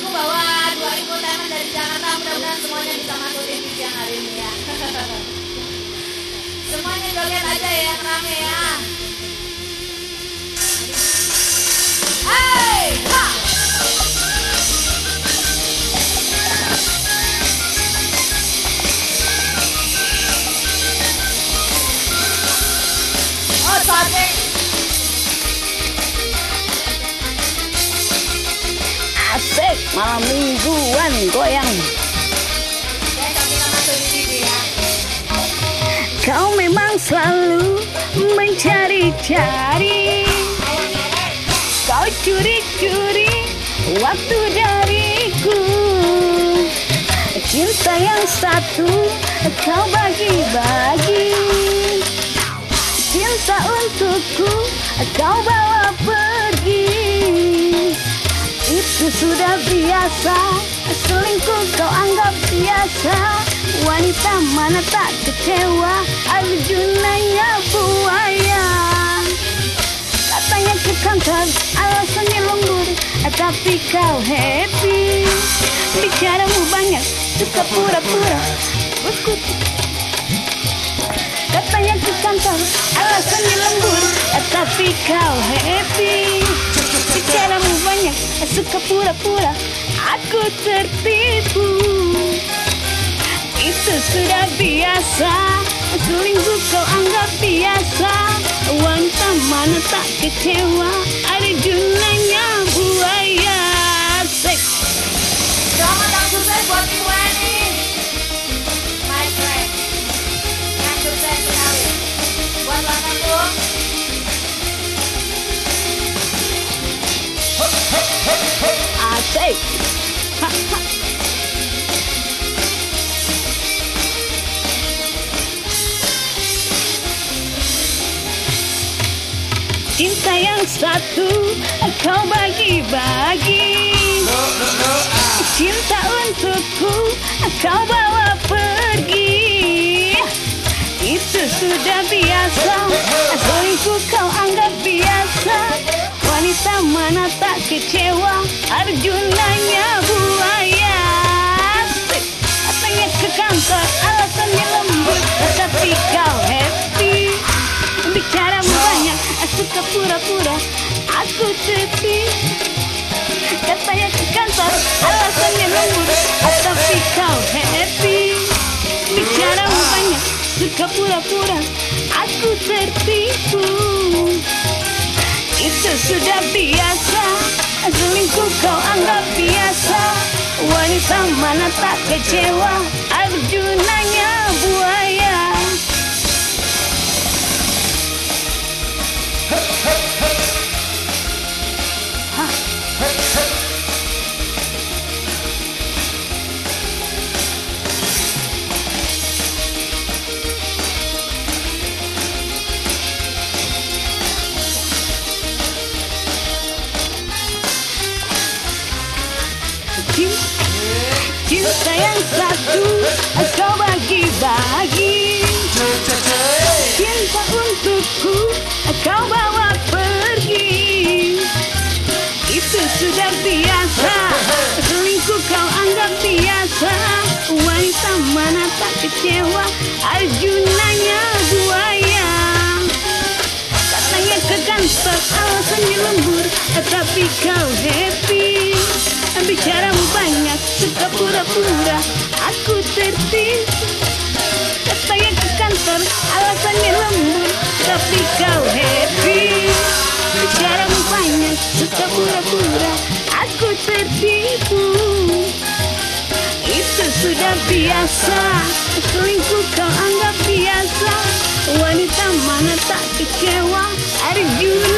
aku bawa 2000 teman dari Jakarta. Mudah-mudahan semuanya bisa masuk di siang hari ini ya. Semuanya joget aja ya rame ya Asik malam mingguan goyang. Ya. Kau memang selalu mencari-cari. Kau curi-curi waktu dariku. Cinta yang satu kau bagi-bagi. Cinta untukku kau bawa pergi sudah biasa. Selingkuh kau anggap biasa. Wanita mana tak kecewa. Arjunanya buaya. Katanya ke kantor Alasannya lembur. Tapi kau happy. Bicaramu banyak Suka pura-pura. Katanya ke kantor Alasannya lembur. Tapi kau happy Suka pura-pura. Aku tertipu. Itu sudah biasa. Selingkuh kau anggap biasa. Wanita mana tak kecewa. Arjunanya Cinta yang satu kau bagi-bagi. Cinta untukku kau bawa pergi. Itu sudah biasa. Selingkuh kau anggap biasa. Wanita mana tak kecewa. Arjunanya buaya. Katanya ke kantor alasannya lembut pura-pura Aku tertipu Katanya ke kantor alasannya lembur. Tapi kau happy. Bicara banyak suka pura-pura Aku tertipu. Itu sudah biasa. Selingkuh kau anggap biasa. Wanita mana tak kecewa Cinta, yang satu kau bagi-bagi Cinta untukku kau bawa pergi. Itu sudah biasa Selingkuh kau anggap biasa. Wanita mana tak kecewa Arjunanya buaya. Katanya ke kantor alasannya lembur Tapi kau happy kantor alasannya lembur Tapi kau happy. Bicaramu banyak suka pura-pura Aku tertipu. Itu sudah biasa Selingkuh kau anggap biasa. Wanita mana tak kecewa Arjunanya